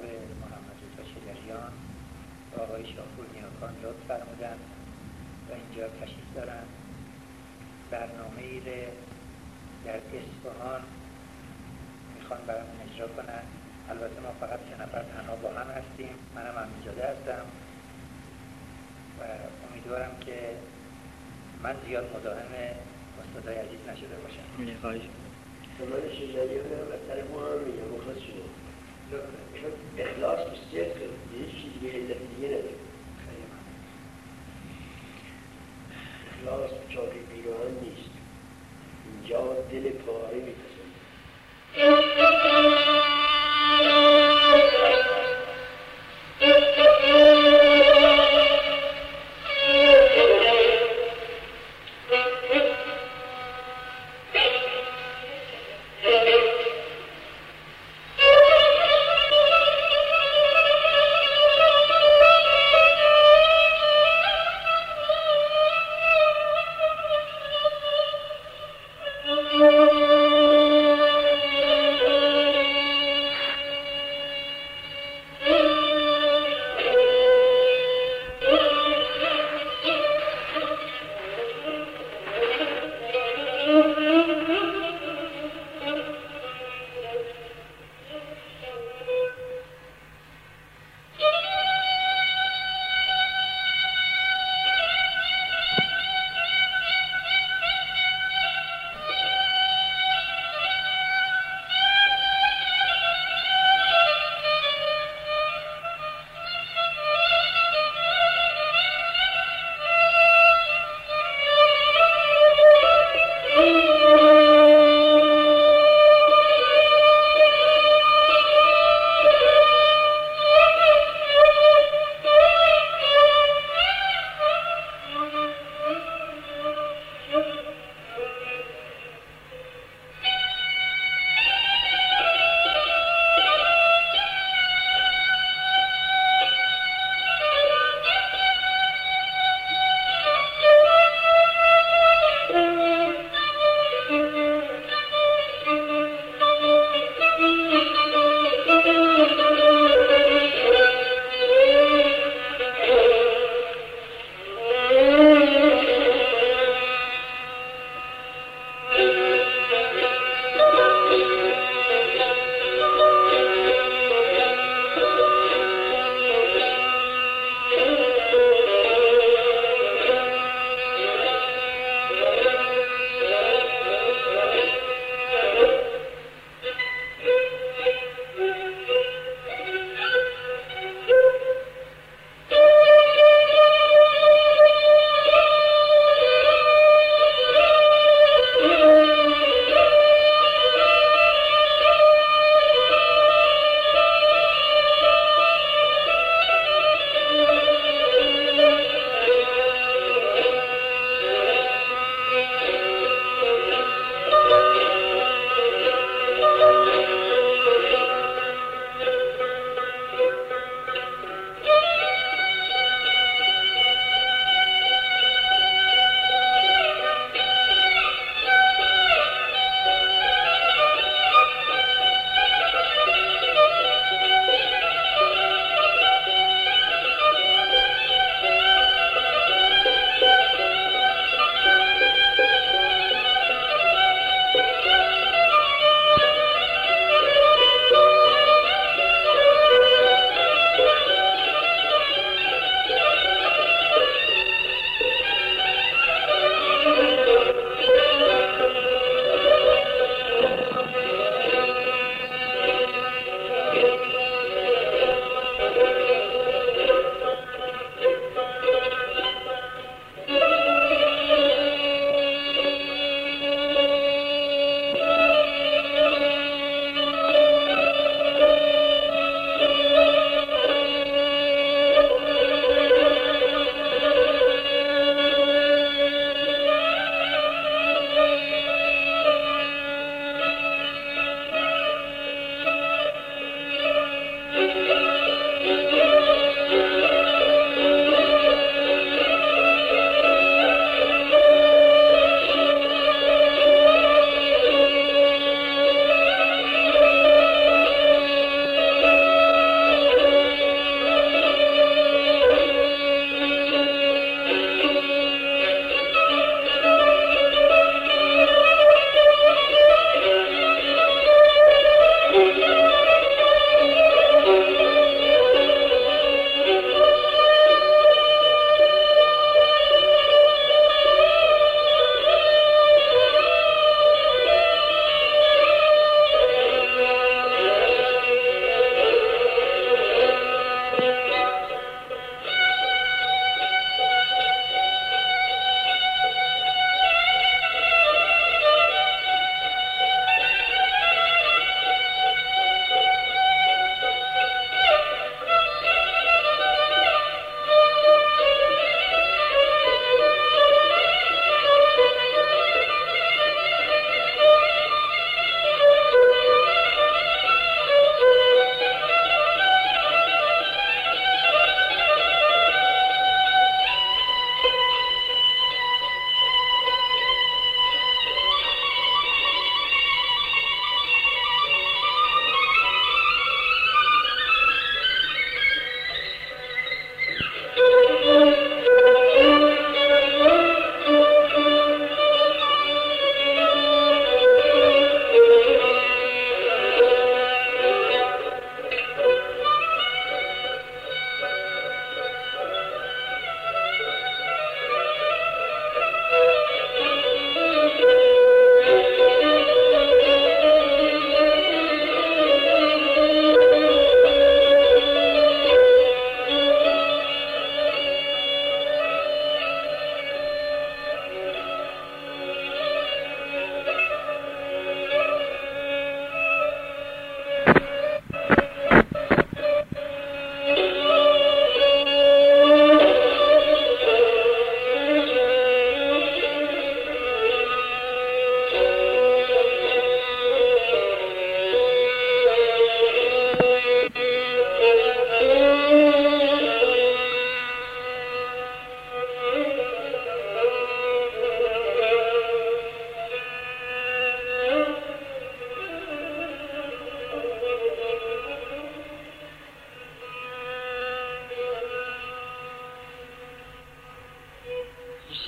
جناب محمد رضا شجریان و آقای شاپور نیاکان یاد فرمودن و اینجا تشریف دارن برنامه ای در اصفهان می‌خوان برامون اجرا کنن. البته ما فقط سه نفر تنها با هم هستیم. منم امیزاده هستم. و امیدوارم که من زیاد مزاحم استادای عزیز نشده باشم. خواهش. من شجریان و سر ما هم میگم مخلص چون اخلاص به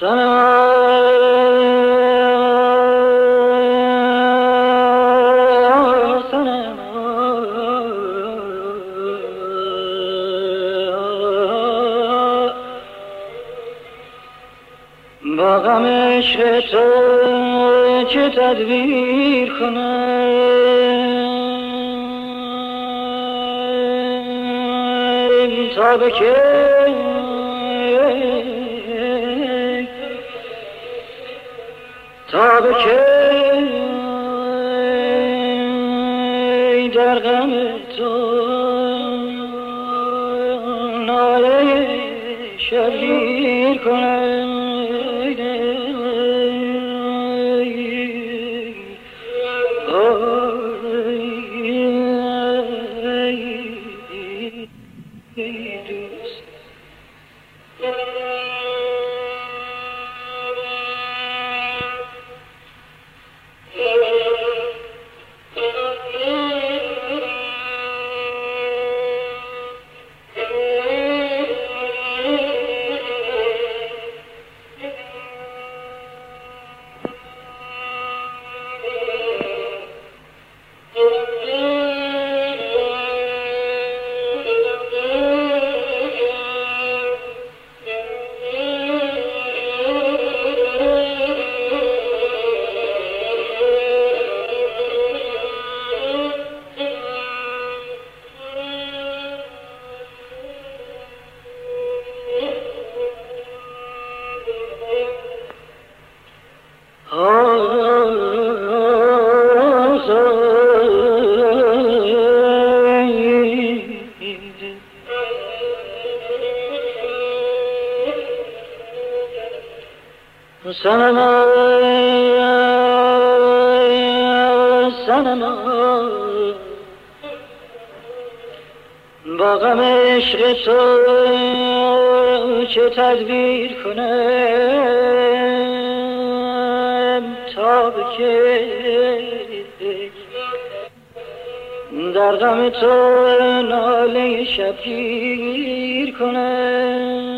با غم عشق تو چه تدبیر کنم؟ تا به که سنم با غم عشق تو چه تدبیر کنم تا بکر در غم تو ناله شبگیر کنم.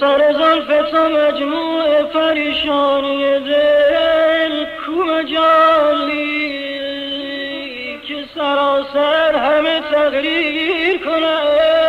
سر زلف تو مجموع پریشانی دل کو مجالی که سراسر همه تغییر کنه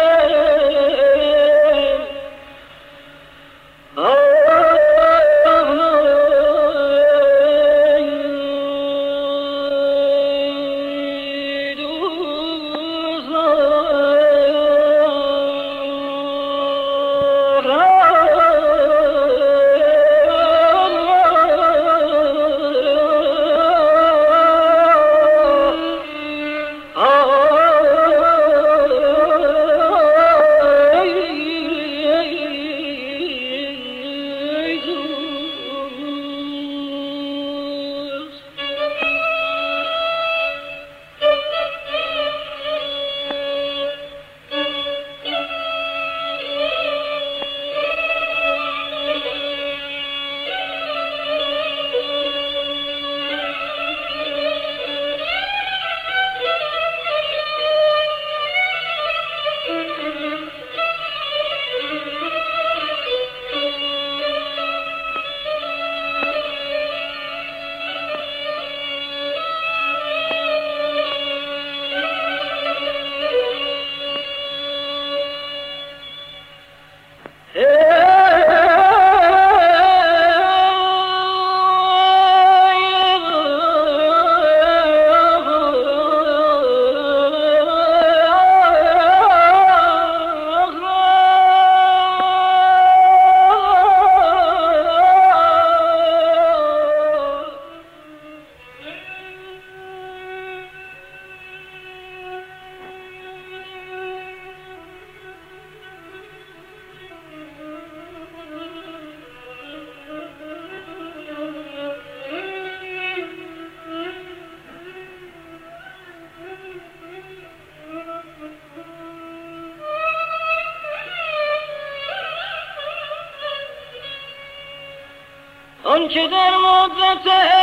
say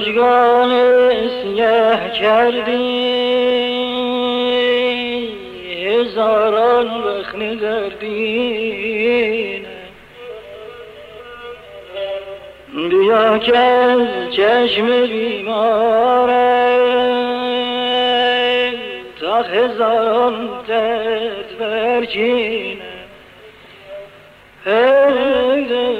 مژگان سیه کردی هزاران بخن دردین بیا که از چشم بیماره. تا هزاران درد برچینه. نشین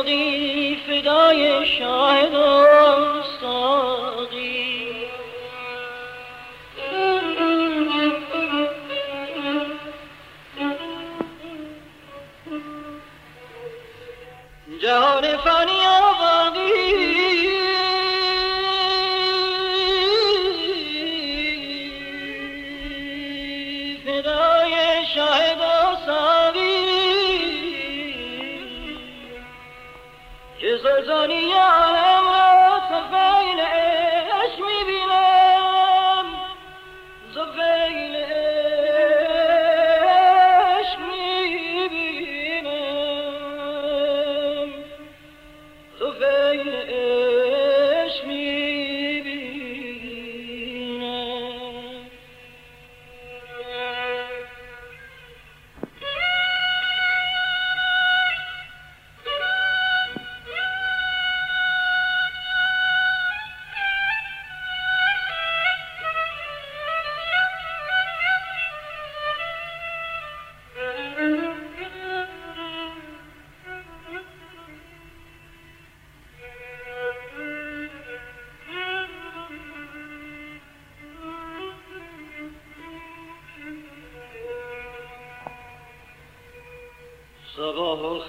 فانی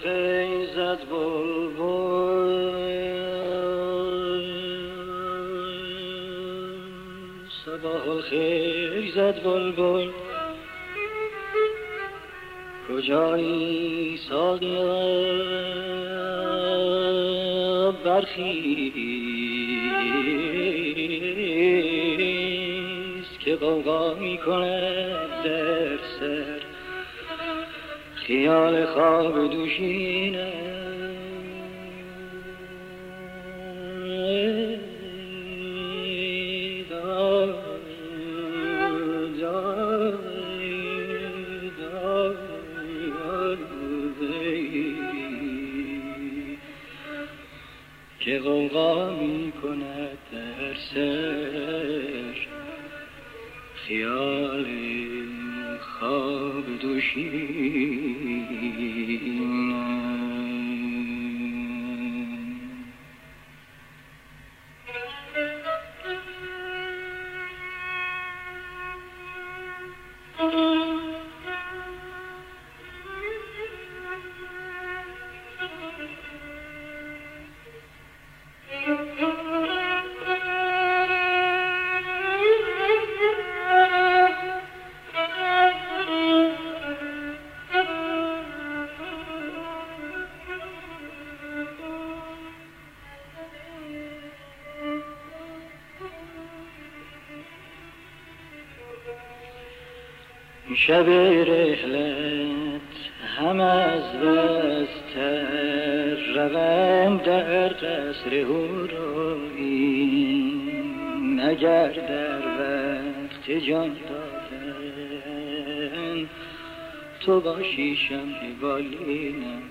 خیزد بلبل. صباح خیزد بلبل. کجایی ساقیا برخیز که قوقا می کند در سر خیال خواب دوشینه. که غوغا خیال خواب دوشینم شب رحلت هم از وزتر روم در قصر هورایی. اگر در وقت جان دادن تو باشی شمع بالینم.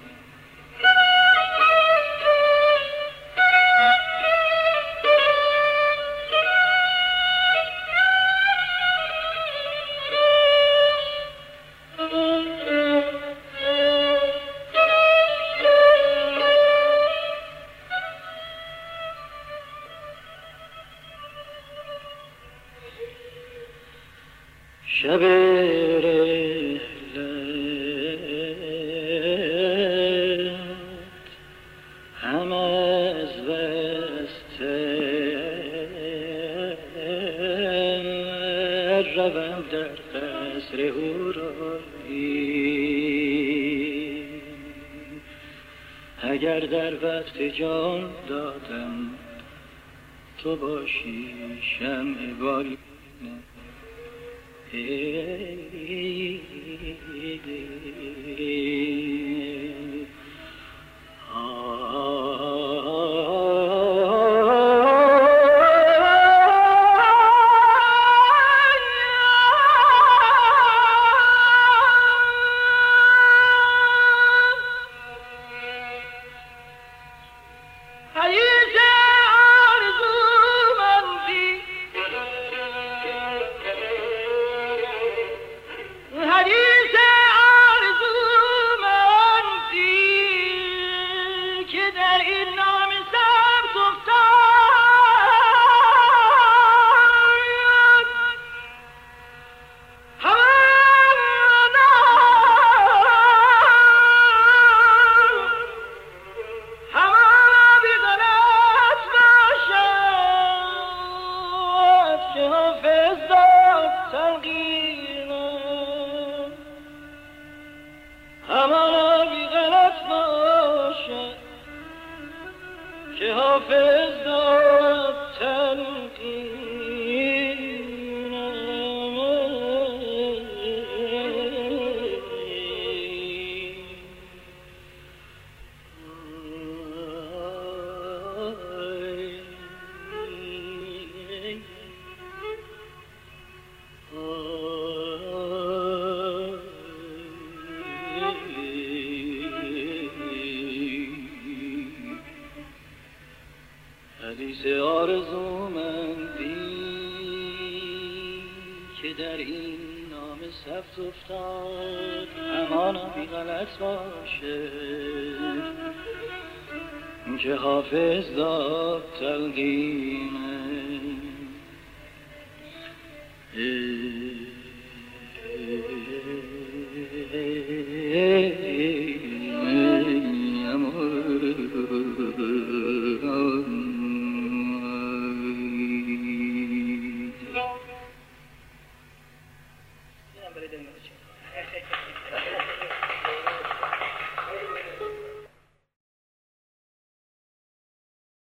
که حافظ داد تلقینه